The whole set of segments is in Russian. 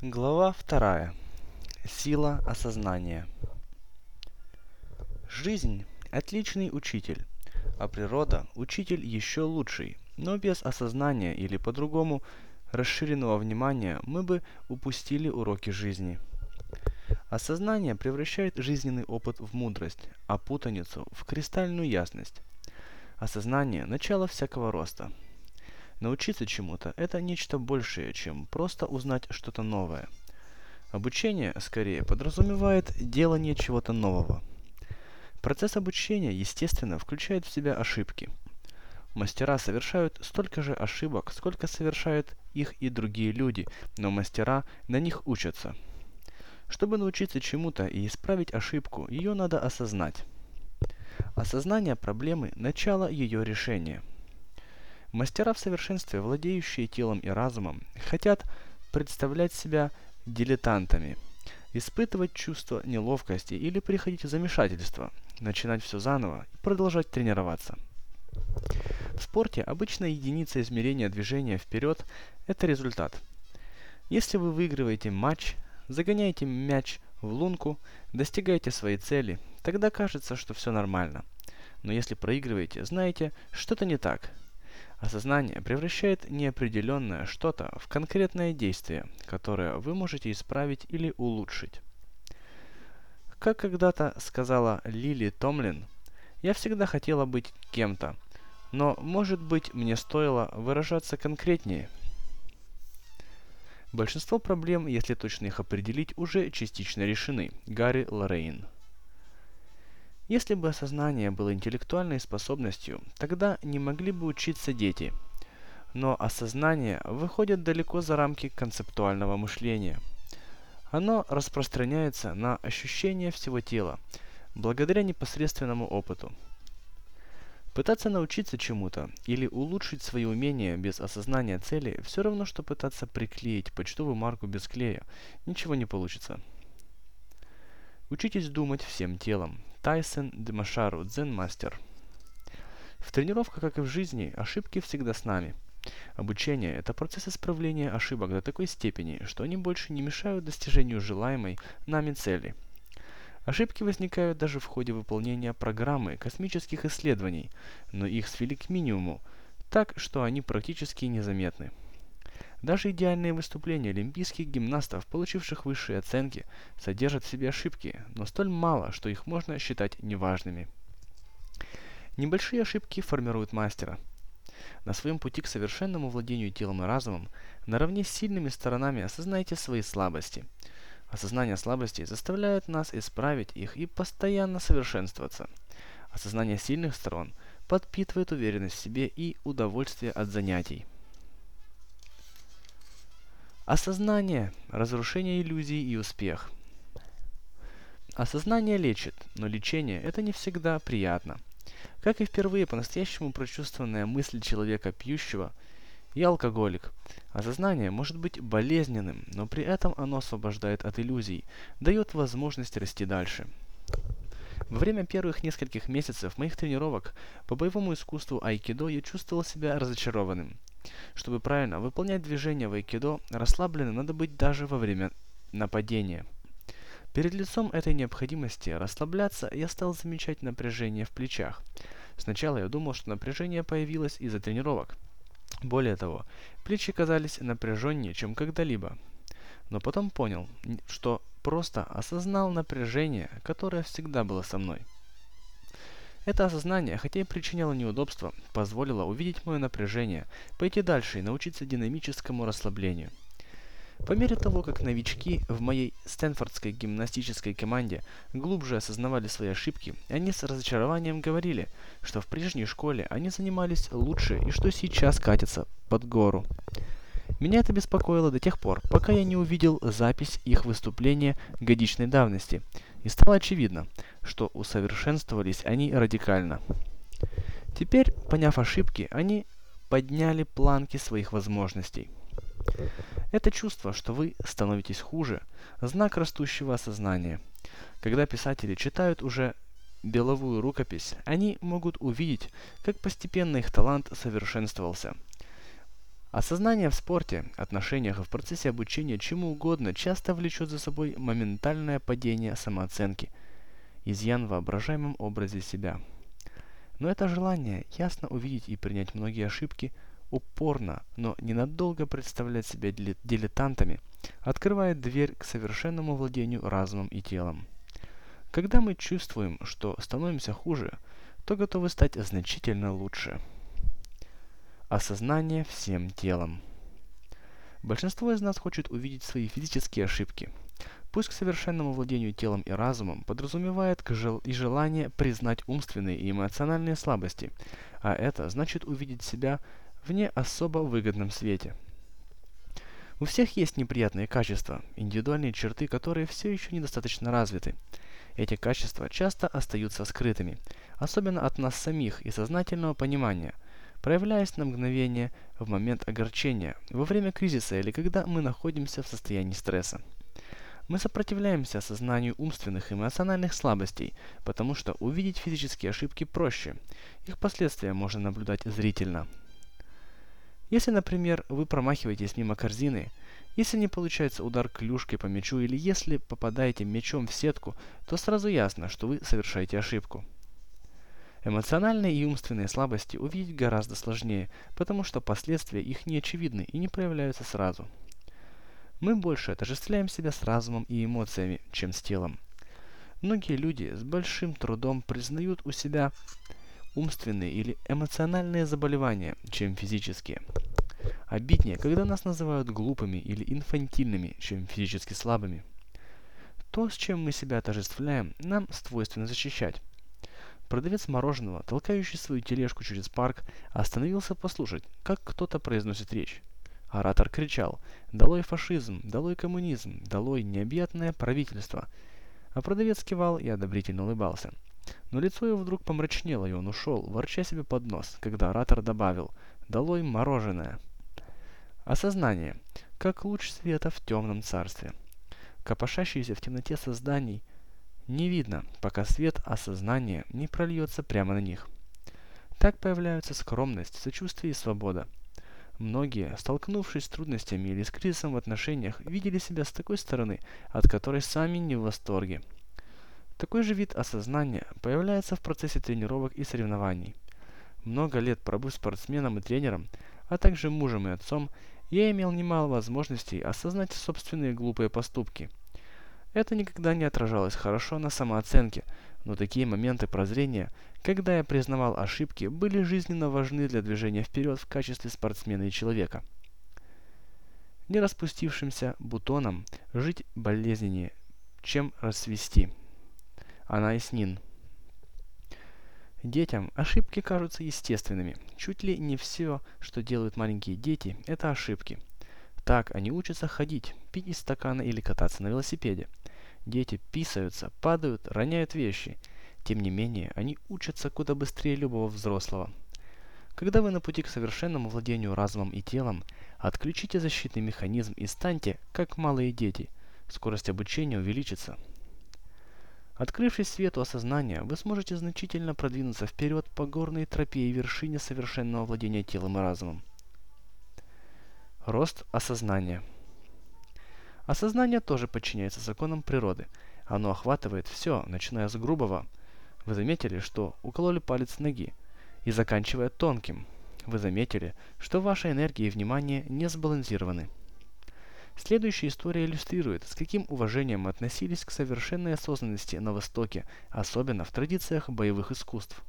Глава вторая. Сила осознания. Жизнь – отличный учитель, а природа – учитель еще лучший, но без осознания или по-другому расширенного внимания мы бы упустили уроки жизни. Осознание превращает жизненный опыт в мудрость, а путаницу – в кристальную ясность. Осознание – начало всякого роста – Научиться чему-то – это нечто большее, чем просто узнать что-то новое. Обучение, скорее, подразумевает делание чего-то нового. Процесс обучения, естественно, включает в себя ошибки. Мастера совершают столько же ошибок, сколько совершают их и другие люди, но мастера на них учатся. Чтобы научиться чему-то и исправить ошибку, ее надо осознать. Осознание проблемы – начало ее решения – Мастера в совершенстве, владеющие телом и разумом, хотят представлять себя дилетантами, испытывать чувство неловкости или приходить в замешательство, начинать все заново и продолжать тренироваться. В спорте обычная единица измерения движения вперед – это результат. Если вы выигрываете матч, загоняете мяч в лунку, достигаете своей цели, тогда кажется, что все нормально. Но если проигрываете, знаете, что-то не так – Осознание превращает неопределенное что-то в конкретное действие, которое вы можете исправить или улучшить. Как когда-то сказала Лили Томлин, я всегда хотела быть кем-то, но, может быть, мне стоило выражаться конкретнее. Большинство проблем, если точно их определить, уже частично решены. Гарри Лоррейн если бы осознание было интеллектуальной способностью, тогда не могли бы учиться дети. Но осознание выходит далеко за рамки концептуального мышления. Оно распространяется на ощущение всего тела, благодаря непосредственному опыту. Пытаться научиться чему-то или улучшить свои умения без осознания цели все равно, что пытаться приклеить почтовую марку без клея. Ничего не получится. Учитесь думать всем телом. Тайсон Демашару, дзен-мастер. В тренировках, как и в жизни, ошибки всегда с нами. Обучение – это процесс исправления ошибок до такой степени, что они больше не мешают достижению желаемой нами цели. Ошибки возникают даже в ходе выполнения программы космических исследований, но их свели к минимуму, так что они практически незаметны. Даже идеальные выступления олимпийских гимнастов, получивших высшие оценки, содержат в себе ошибки, но столь мало, что их можно считать неважными. Небольшие ошибки формируют мастера. На своем пути к совершенному владению телом и разумом, наравне с сильными сторонами осознайте свои слабости. Осознание слабостей заставляет нас исправить их и постоянно совершенствоваться. Осознание сильных сторон подпитывает уверенность в себе и удовольствие от занятий. Осознание, разрушение иллюзий и успех. Осознание лечит, но лечение это не всегда приятно. Как и впервые по-настоящему прочувствованная мысль человека пьющего «Я алкоголик». Осознание может быть болезненным, но при этом оно освобождает от иллюзий, дает возможность расти дальше. Во время первых нескольких месяцев моих тренировок по боевому искусству айкидо я чувствовал себя разочарованным. Чтобы правильно выполнять движения в айкидо, расслабленным надо быть даже во время нападения. Перед лицом этой необходимости расслабляться я стал замечать напряжение в плечах. Сначала я думал, что напряжение появилось из-за тренировок. Более того, плечи казались напряженнее, чем когда-либо. Но потом понял, что просто осознал напряжение, которое всегда было со мной. Это осознание, хотя и причиняло неудобства, позволило увидеть мое напряжение, пойти дальше и научиться динамическому расслаблению. По мере того, как новички в моей Стэнфордской гимнастической команде глубже осознавали свои ошибки, они с разочарованием говорили, что в прежней школе они занимались лучше и что сейчас катятся под гору. Меня это беспокоило до тех пор, пока я не увидел запись их выступления годичной давности, и стало очевидно, что усовершенствовались они радикально. Теперь, поняв ошибки, они подняли планки своих возможностей. Это чувство, что вы становитесь хуже, знак растущего осознания. Когда писатели читают уже беловую рукопись, они могут увидеть, как постепенно их талант совершенствовался – Осознание в спорте, отношениях и в процессе обучения чему угодно часто влечет за собой моментальное падение самооценки, изъян в воображаемом образе себя. Но это желание ясно увидеть и принять многие ошибки, упорно, но ненадолго представлять себя дилетантами, открывает дверь к совершенному владению разумом и телом. Когда мы чувствуем, что становимся хуже, то готовы стать значительно лучше. Осознание всем телом. Большинство из нас хочет увидеть свои физические ошибки. Пусть к совершенному владению телом и разумом подразумевает и желание признать умственные и эмоциональные слабости, а это значит увидеть себя в не особо выгодном свете. У всех есть неприятные качества, индивидуальные черты, которые все еще недостаточно развиты. Эти качества часто остаются скрытыми, особенно от нас самих и сознательного понимания – проявляясь на мгновение в момент огорчения, во время кризиса или когда мы находимся в состоянии стресса. Мы сопротивляемся осознанию умственных и эмоциональных слабостей, потому что увидеть физические ошибки проще. Их последствия можно наблюдать зрительно. Если, например, вы промахиваетесь мимо корзины, если не получается удар клюшкой по мячу или если попадаете мячом в сетку, то сразу ясно, что вы совершаете ошибку. Эмоциональные и умственные слабости увидеть гораздо сложнее, потому что последствия их не очевидны и не проявляются сразу. Мы больше отождествляем себя с разумом и эмоциями, чем с телом. Многие люди с большим трудом признают у себя умственные или эмоциональные заболевания, чем физические. Обиднее, когда нас называют глупыми или инфантильными, чем физически слабыми. То, с чем мы себя отождествляем, нам свойственно защищать. Продавец мороженого, толкающий свою тележку через парк, остановился послушать, как кто-то произносит речь. Оратор кричал «Долой фашизм! Долой коммунизм! Долой необъятное правительство!» А продавец кивал и одобрительно улыбался. Но лицо его вдруг помрачнело, и он ушел, ворча себе под нос, когда оратор добавил «Долой мороженое!» Осознание, как луч света в темном царстве. Копошащиеся в темноте созданий – не видно, пока свет осознания не прольется прямо на них. Так появляются скромность, сочувствие и свобода. Многие, столкнувшись с трудностями или с кризисом в отношениях, видели себя с такой стороны, от которой сами не в восторге. Такой же вид осознания появляется в процессе тренировок и соревнований. Много лет пробыв спортсменом и тренером, а также мужем и отцом, я имел немало возможностей осознать собственные глупые поступки – это никогда не отражалось хорошо на самооценке, но такие моменты прозрения, когда я признавал ошибки, были жизненно важны для движения вперед в качестве спортсмена и человека. Не распустившимся бутоном жить болезненнее, чем расцвести. Анаиснин. Детям ошибки кажутся естественными. Чуть ли не все, что делают маленькие дети, это ошибки. Так они учатся ходить, пить из стакана или кататься на велосипеде. Дети писаются, падают, роняют вещи. Тем не менее, они учатся куда быстрее любого взрослого. Когда вы на пути к совершенному владению разумом и телом, отключите защитный механизм и станьте, как малые дети. Скорость обучения увеличится. Открывшись свету осознания, вы сможете значительно продвинуться вперед по горной тропе и вершине совершенного владения телом и разумом. Рост осознания – Осознание тоже подчиняется законам природы. Оно охватывает все, начиная с грубого. Вы заметили, что укололи палец ноги, и заканчивая тонким. Вы заметили, что ваша энергия и внимание не сбалансированы. Следующая история иллюстрирует, с каким уважением относились к совершенной осознанности на Востоке, особенно в традициях боевых искусств.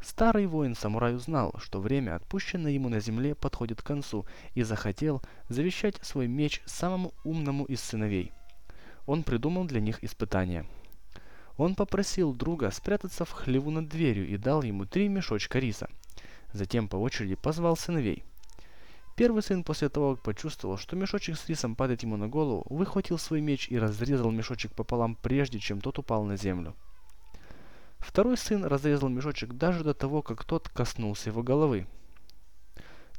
Старый воин-самурай узнал, что время, отпущенное ему на земле, подходит к концу, и захотел завещать свой меч самому умному из сыновей. Он придумал для них испытание. Он попросил друга спрятаться в хлеву над дверью и дал ему три мешочка риса. Затем по очереди позвал сыновей. Первый сын после того, как почувствовал, что мешочек с рисом падает ему на голову, выхватил свой меч и разрезал мешочек пополам, прежде чем тот упал на землю. Второй сын разрезал мешочек даже до того, как тот коснулся его головы.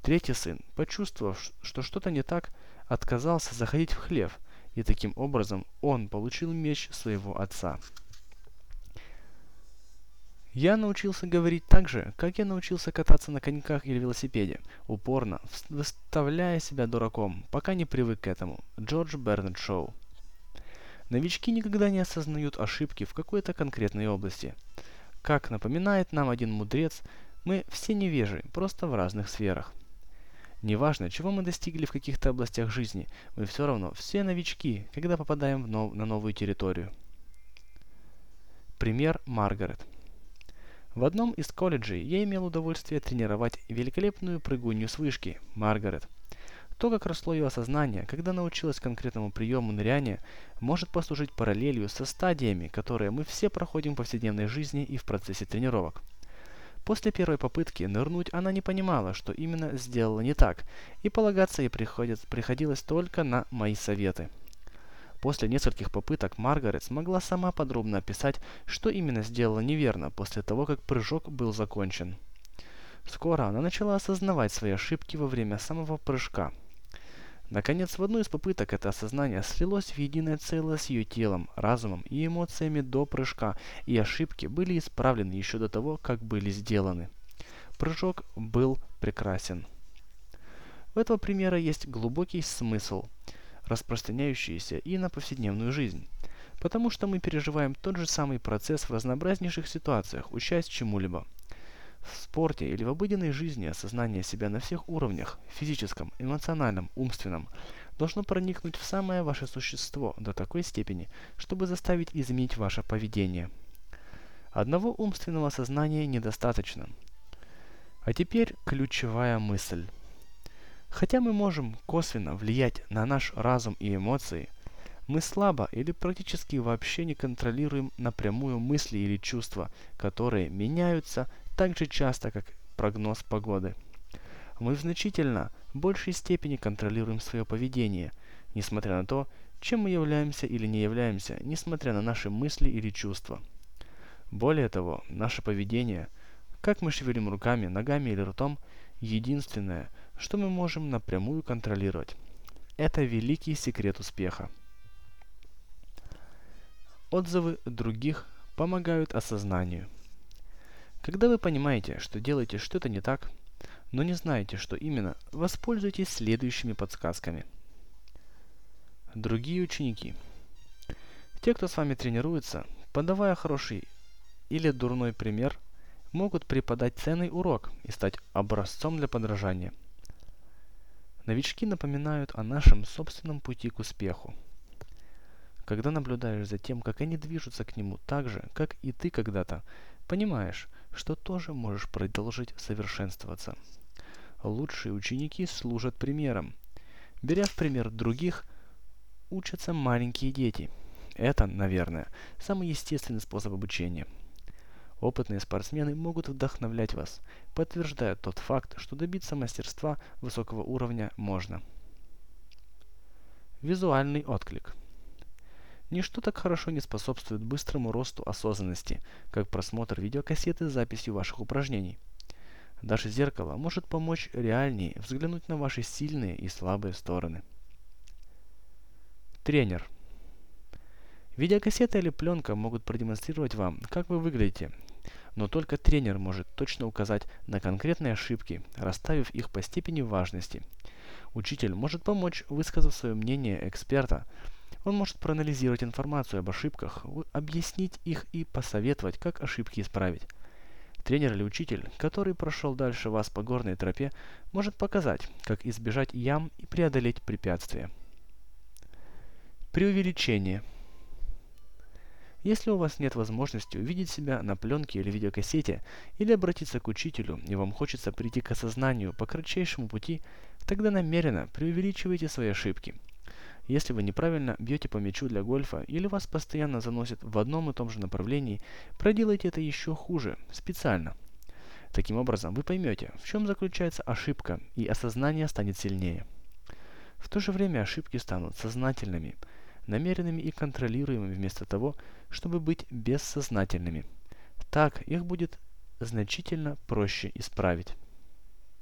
Третий сын, почувствовав, что что-то не так, отказался заходить в хлев, и таким образом он получил меч своего отца. Я научился говорить так же, как я научился кататься на коньках или велосипеде, упорно выставляя себя дураком, пока не привык к этому. Джордж Бернет Шоу. Новички никогда не осознают ошибки в какой-то конкретной области. Как напоминает нам один мудрец, мы все невежи, просто в разных сферах. Неважно, чего мы достигли в каких-то областях жизни, мы все равно все новички, когда попадаем нов на новую территорию. Пример Маргарет. В одном из колледжей я имел удовольствие тренировать великолепную прыгунью с вышки, Маргарет. То, как росло ее осознание, когда научилась конкретному приему ныряния, может послужить параллелью со стадиями, которые мы все проходим в повседневной жизни и в процессе тренировок. После первой попытки нырнуть она не понимала, что именно сделала не так, и полагаться ей приходилось только на мои советы. После нескольких попыток Маргарет смогла сама подробно описать, что именно сделала неверно после того, как прыжок был закончен. Скоро она начала осознавать свои ошибки во время самого прыжка. Наконец, в одну из попыток это осознание слилось в единое целое с ее телом, разумом и эмоциями до прыжка, и ошибки были исправлены еще до того, как были сделаны. Прыжок был прекрасен. У этого примера есть глубокий смысл – распространяющиеся и на повседневную жизнь. Потому что мы переживаем тот же самый процесс в разнообразнейших ситуациях, учась чему-либо. В спорте или в обыденной жизни осознание себя на всех уровнях – физическом, эмоциональном, умственном – должно проникнуть в самое ваше существо до такой степени, чтобы заставить изменить ваше поведение. Одного умственного осознания недостаточно. А теперь ключевая мысль. Хотя мы можем косвенно влиять на наш разум и эмоции, мы слабо или практически вообще не контролируем напрямую мысли или чувства, которые меняются так же часто, как прогноз погоды. Мы в значительно большей степени контролируем свое поведение, несмотря на то, чем мы являемся или не являемся, несмотря на наши мысли или чувства. Более того, наше поведение, как мы шевелим руками, ногами или ртом, единственное, что мы можем напрямую контролировать. Это великий секрет успеха. Отзывы других помогают осознанию. Когда вы понимаете, что делаете что-то не так, но не знаете, что именно, воспользуйтесь следующими подсказками. Другие ученики. Те, кто с вами тренируется, подавая хороший или дурной пример, могут преподать ценный урок и стать образцом для подражания – Новички напоминают о нашем собственном пути к успеху. Когда наблюдаешь за тем, как они движутся к нему так же, как и ты когда-то, понимаешь, что тоже можешь продолжить совершенствоваться. Лучшие ученики служат примером. Беря в пример других, учатся маленькие дети. Это, наверное, самый естественный способ обучения – Опытные спортсмены могут вдохновлять вас, подтверждая тот факт, что добиться мастерства высокого уровня можно. Визуальный отклик. Ничто так хорошо не способствует быстрому росту осознанности, как просмотр видеокассеты с записью ваших упражнений. Даже зеркало может помочь реальнее взглянуть на ваши сильные и слабые стороны. Тренер – Видеокассета или пленка могут продемонстрировать вам, как вы выглядите, но только тренер может точно указать на конкретные ошибки, расставив их по степени важности. Учитель может помочь, высказав свое мнение эксперта. Он может проанализировать информацию об ошибках, объяснить их и посоветовать, как ошибки исправить. Тренер или учитель, который прошел дальше вас по горной тропе, может показать, как избежать ям и преодолеть препятствия. Преувеличение – если у вас нет возможности увидеть себя на пленке или видеокассете, или обратиться к учителю, и вам хочется прийти к осознанию по кратчайшему пути, тогда намеренно преувеличивайте свои ошибки. Если вы неправильно бьете по мячу для гольфа или вас постоянно заносит в одном и том же направлении, проделайте это еще хуже, специально. Таким образом, вы поймете, в чем заключается ошибка, и осознание станет сильнее. В то же время ошибки станут сознательными – намеренными и контролируемыми вместо того, чтобы быть бессознательными. Так их будет значительно проще исправить.